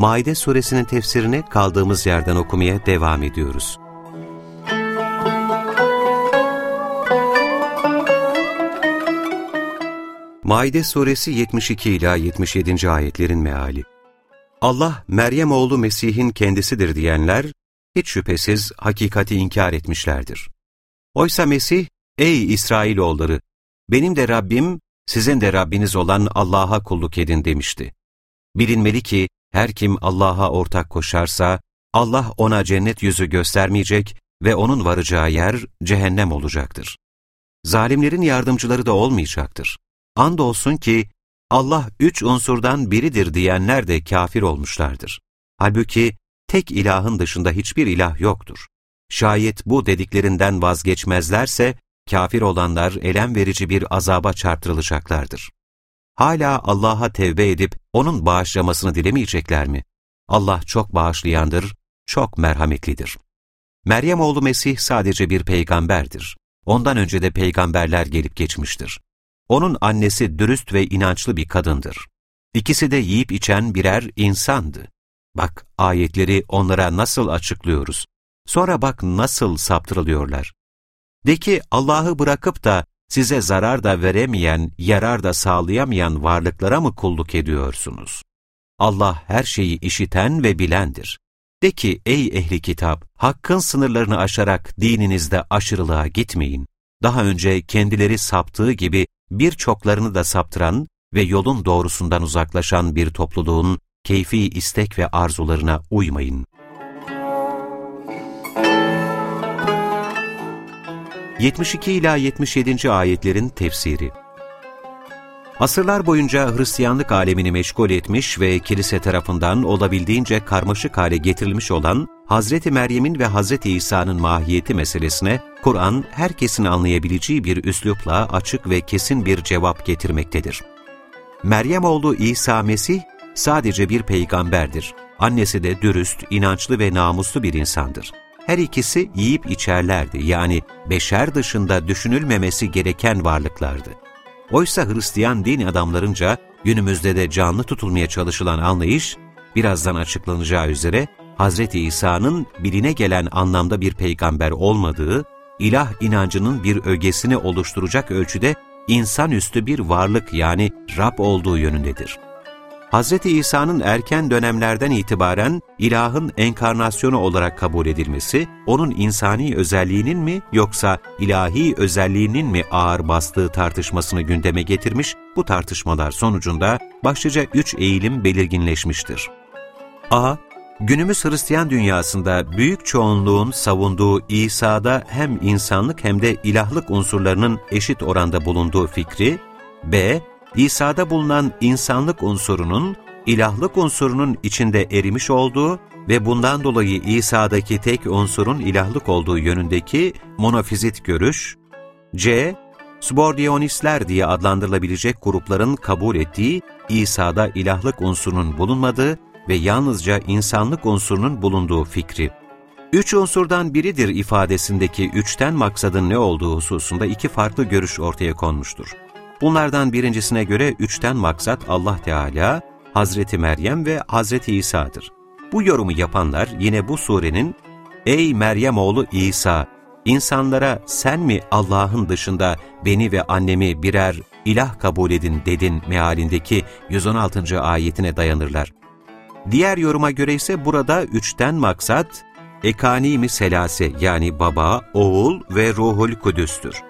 Maide suresinin tefsirini kaldığımız yerden okumaya devam ediyoruz. Maide suresi 72 ila 77. ayetlerin meali. Allah Meryem oğlu Mesih'in kendisidir diyenler hiç şüphesiz hakikati inkar etmişlerdir. Oysa Mesih, ey İsrailoğulları, benim de Rabbim, sizin de Rabbiniz olan Allah'a kulluk edin demişti. Bilinmeli ki her kim Allah'a ortak koşarsa, Allah ona cennet yüzü göstermeyecek ve onun varacağı yer cehennem olacaktır. Zalimlerin yardımcıları da olmayacaktır. Andolsun ki Allah üç unsurdan biridir diyenler de kafir olmuşlardır. Halbuki tek ilahın dışında hiçbir ilah yoktur. Şayet bu dediklerinden vazgeçmezlerse, kafir olanlar elem verici bir azaba çarptırılacaklardır. Hala Allah'a tevbe edip O'nun bağışlamasını dilemeyecekler mi? Allah çok bağışlayandır, çok merhametlidir. Meryem oğlu Mesih sadece bir peygamberdir. Ondan önce de peygamberler gelip geçmiştir. Onun annesi dürüst ve inançlı bir kadındır. İkisi de yiyip içen birer insandı. Bak ayetleri onlara nasıl açıklıyoruz. Sonra bak nasıl saptırılıyorlar. De ki Allah'ı bırakıp da size zarar da veremeyen, yarar da sağlayamayan varlıklara mı kulluk ediyorsunuz? Allah her şeyi işiten ve bilendir. De ki ey ehli kitap, hakkın sınırlarını aşarak dininizde aşırılığa gitmeyin. Daha önce kendileri saptığı gibi birçoklarını da saptıran ve yolun doğrusundan uzaklaşan bir topluluğun keyfi istek ve arzularına uymayın. 72 ila 77. ayetlerin tefsiri Asırlar boyunca Hristiyanlık alemini meşgul etmiş ve kilise tarafından olabildiğince karmaşık hale getirilmiş olan Hazreti Meryem'in ve Hazreti İsa'nın mahiyeti meselesine Kur'an herkesin anlayabileceği bir üslupla açık ve kesin bir cevap getirmektedir. Meryem oğlu İsa Mesih sadece bir peygamberdir. Annesi de dürüst, inançlı ve namuslu bir insandır. Her ikisi yiyip içerlerdi yani beşer dışında düşünülmemesi gereken varlıklardı. Oysa Hristiyan din adamlarınca günümüzde de canlı tutulmaya çalışılan anlayış, birazdan açıklanacağı üzere Hz. İsa'nın biline gelen anlamda bir peygamber olmadığı, ilah inancının bir ögesini oluşturacak ölçüde insanüstü bir varlık yani Rab olduğu yönündedir. Hz. İsa'nın erken dönemlerden itibaren ilahın enkarnasyonu olarak kabul edilmesi, onun insani özelliğinin mi yoksa ilahi özelliğinin mi ağır bastığı tartışmasını gündeme getirmiş, bu tartışmalar sonucunda başlıca üç eğilim belirginleşmiştir. A. Günümüz Hristiyan dünyasında büyük çoğunluğun savunduğu İsa'da hem insanlık hem de ilahlık unsurlarının eşit oranda bulunduğu fikri, B. İsa'da bulunan insanlık unsurunun, ilahlık unsurunun içinde erimiş olduğu ve bundan dolayı İsa'daki tek unsurun ilahlık olduğu yönündeki monofizit görüş, C. Subordiyonistler diye adlandırılabilecek grupların kabul ettiği İsa'da ilahlık unsurunun bulunmadığı ve yalnızca insanlık unsurunun bulunduğu fikri. Üç unsurdan biridir ifadesindeki üçten maksadın ne olduğu hususunda iki farklı görüş ortaya konmuştur. Bunlardan birincisine göre üçten maksat Allah Teala, Hazreti Meryem ve Hazreti İsa'dır. Bu yorumu yapanlar yine bu surenin Ey Meryem oğlu İsa, insanlara sen mi Allah'ın dışında beni ve annemi birer ilah kabul edin dedin mealindeki 116. ayetine dayanırlar. Diğer yoruma göre ise burada üçten maksat Ekani-mi Selase yani baba, oğul ve ruhul kudüstür.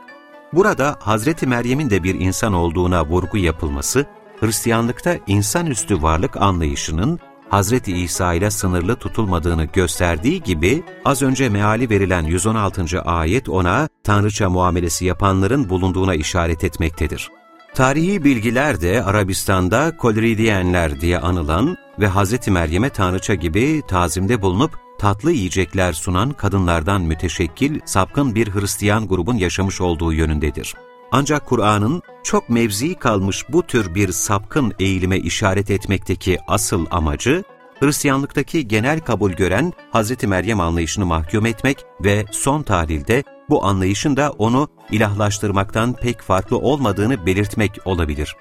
Burada Hazreti Meryem'in de bir insan olduğuna vurgu yapılması, Hristiyanlıkta insanüstü varlık anlayışının Hazreti İsa ile sınırlı tutulmadığını gösterdiği gibi, az önce meali verilen 116. ayet ona Tanrıça muamelesi yapanların bulunduğuna işaret etmektedir. Tarihi bilgiler de Arabistan'da Kolridiyenler diye anılan ve Hz. Meryem'e tanrıça gibi tazimde bulunup tatlı yiyecekler sunan kadınlardan müteşekkil sapkın bir Hristiyan grubun yaşamış olduğu yönündedir. Ancak Kur'an'ın çok mevzi kalmış bu tür bir sapkın eğilime işaret etmekteki asıl amacı, Hristiyanlıktaki genel kabul gören Hz. Meryem anlayışını mahkum etmek ve son tahlilde bu anlayışın da onu ilahlaştırmaktan pek farklı olmadığını belirtmek olabilir.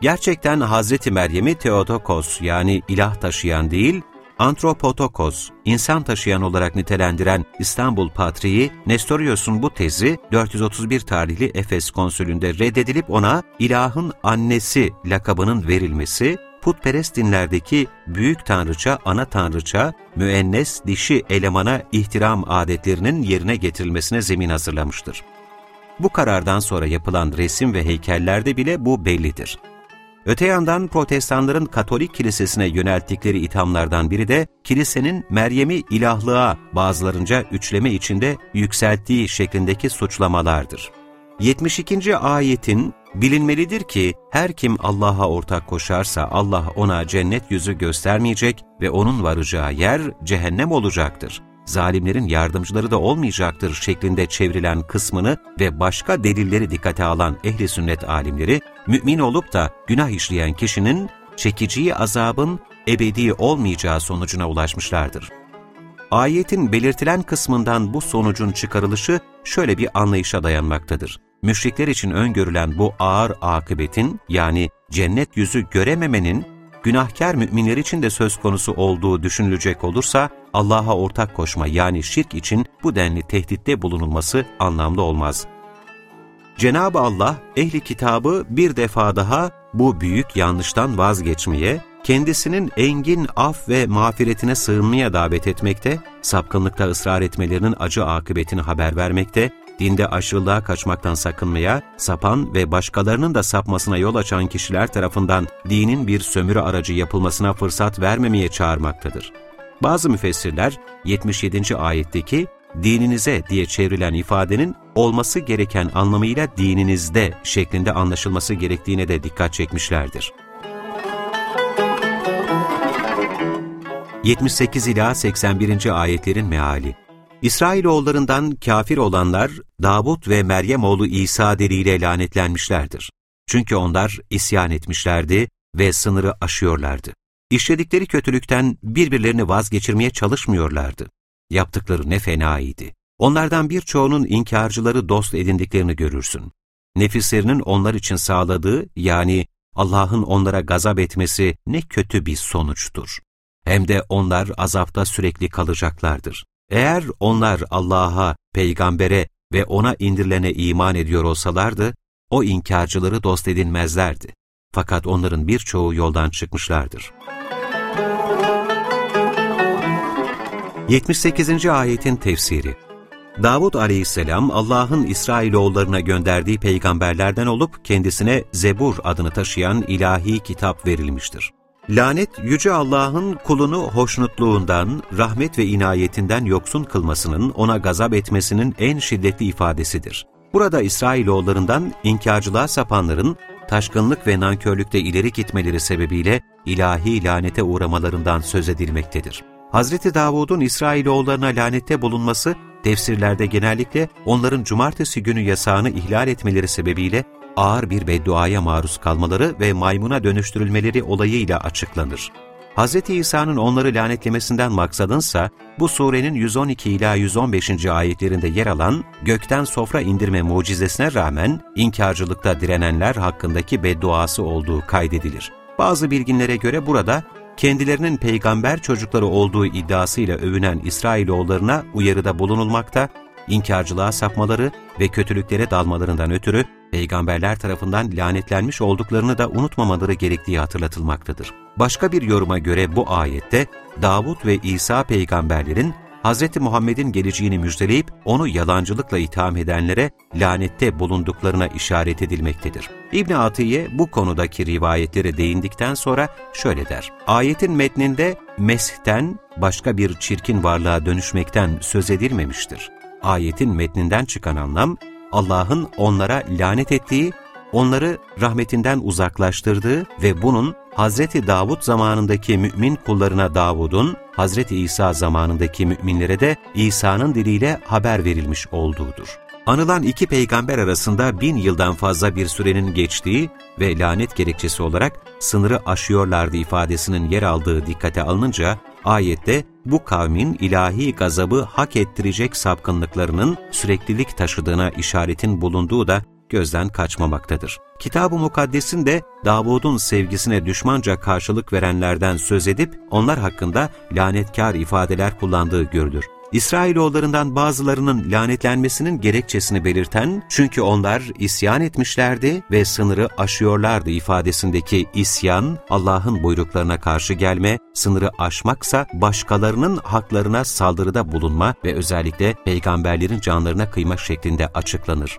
Gerçekten Hz. Meryem'i Theotokos yani ilah taşıyan değil, Antropotokos, insan taşıyan olarak nitelendiren İstanbul Patriği, Nestorios'un bu tezi 431 tarihli Efes konsülünde reddedilip ona ilahın annesi lakabının verilmesi, putperest dinlerdeki büyük tanrıça, ana tanrıça, müennes, dişi elemana ihtiram adetlerinin yerine getirilmesine zemin hazırlamıştır. Bu karardan sonra yapılan resim ve heykellerde bile bu bellidir. Öte yandan protestanların Katolik kilisesine yönelttikleri ithamlardan biri de kilisenin Meryem'i ilahlığa bazılarınca üçleme içinde yükselttiği şeklindeki suçlamalardır. 72. ayetin bilinmelidir ki her kim Allah'a ortak koşarsa Allah ona cennet yüzü göstermeyecek ve onun varacağı yer cehennem olacaktır zalimlerin yardımcıları da olmayacaktır şeklinde çevrilen kısmını ve başka delilleri dikkate alan ehli sünnet alimleri, mümin olup da günah işleyen kişinin çekiciyi azabın ebedi olmayacağı sonucuna ulaşmışlardır. Ayetin belirtilen kısmından bu sonucun çıkarılışı şöyle bir anlayışa dayanmaktadır. Müşrikler için öngörülen bu ağır akıbetin yani cennet yüzü görememenin günahkar müminler için de söz konusu olduğu düşünülecek olursa, Allah'a ortak koşma yani şirk için bu denli tehditte bulunulması anlamlı olmaz. Cenab-ı Allah, ehli kitabı bir defa daha bu büyük yanlıştan vazgeçmeye, kendisinin engin af ve mağfiretine sığınmaya davet etmekte, sapkınlıkta ısrar etmelerinin acı akıbetini haber vermekte dinde aşırılığa kaçmaktan sakınmaya, sapan ve başkalarının da sapmasına yol açan kişiler tarafından dinin bir sömürü aracı yapılmasına fırsat vermemeye çağırmaktadır. Bazı müfessirler 77. ayetteki dininize diye çevrilen ifadenin olması gereken anlamıyla dininizde şeklinde anlaşılması gerektiğine de dikkat çekmişlerdir. 78 ila 81. ayetlerin meali İsrailoğullarından kafir olanlar Davut ve Meryem oğlu İsa deriyle lanetlenmişlerdir. Çünkü onlar isyan etmişlerdi ve sınırı aşıyorlardı. İşledikleri kötülükten birbirlerini vazgeçirmeye çalışmıyorlardı. Yaptıkları ne fenaydı. Onlardan birçoğunun inkarcıları dost edindiklerini görürsün. Nefislerinin onlar için sağladığı yani Allah'ın onlara gazap etmesi ne kötü bir sonuçtur. Hem de onlar azapta sürekli kalacaklardır. Eğer onlar Allah'a, peygambere ve ona indirilene iman ediyor olsalardı, o inkarcıları dost edinmezlerdi. Fakat onların birçoğu yoldan çıkmışlardır. 78. Ayetin Tefsiri Davud aleyhisselam Allah'ın İsrailoğullarına gönderdiği peygamberlerden olup kendisine Zebur adını taşıyan ilahi kitap verilmiştir. Lanet, Yüce Allah'ın kulunu hoşnutluğundan, rahmet ve inayetinden yoksun kılmasının, ona gazap etmesinin en şiddetli ifadesidir. Burada İsrailoğullarından inkarcılığa sapanların, taşkınlık ve nankörlükte ileri gitmeleri sebebiyle ilahi lanete uğramalarından söz edilmektedir. Hazreti Davud'un İsrailoğullarına lanette bulunması, tefsirlerde genellikle onların cumartesi günü yasağını ihlal etmeleri sebebiyle ağır bir bedduaya maruz kalmaları ve maymuna dönüştürülmeleri olayıyla açıklanır. Hz. İsa'nın onları lanetlemesinden maksadınsa, bu surenin 112 ila 115. ayetlerinde yer alan gökten sofra indirme mucizesine rağmen inkarcılıkta direnenler hakkındaki bedduası olduğu kaydedilir. Bazı bilginlere göre burada kendilerinin peygamber çocukları olduğu iddiasıyla övünen İsrailoğullarına uyarıda bulunulmakta, inkarcılığa sapmaları ve kötülüklere dalmalarından ötürü peygamberler tarafından lanetlenmiş olduklarını da unutmamaları gerektiği hatırlatılmaktadır. Başka bir yoruma göre bu ayette Davut ve İsa peygamberlerin Hz. Muhammed'in geleceğini müjdeleyip onu yalancılıkla itham edenlere lanette bulunduklarına işaret edilmektedir. İbn Atiye bu konudaki rivayetlere değindikten sonra şöyle der. Ayetin metninde meshten başka bir çirkin varlığa dönüşmekten söz edilmemiştir. Ayetin metninden çıkan anlam Allah'ın onlara lanet ettiği, onları rahmetinden uzaklaştırdığı ve bunun Hazreti Davud zamanındaki mümin kullarına Davud'un, Hazreti İsa zamanındaki müminlere de İsa'nın diliyle haber verilmiş olduğudur. Anılan iki peygamber arasında bin yıldan fazla bir sürenin geçtiği ve lanet gerekçesi olarak sınırı aşıyorlardı ifadesinin yer aldığı dikkate alınınca, ayette bu kavmin ilahi gazabı hak ettirecek sapkınlıklarının süreklilik taşıdığına işaretin bulunduğu da gözden kaçmamaktadır. Kitab-ı Mukaddes'in de Davud'un sevgisine düşmanca karşılık verenlerden söz edip onlar hakkında lanetkar ifadeler kullandığı görülür. İsrailoğullarından bazılarının lanetlenmesinin gerekçesini belirten, çünkü onlar isyan etmişlerdi ve sınırı aşıyorlardı ifadesindeki isyan, Allah'ın buyruklarına karşı gelme, sınırı aşmaksa başkalarının haklarına saldırıda bulunma ve özellikle peygamberlerin canlarına kıyma şeklinde açıklanır.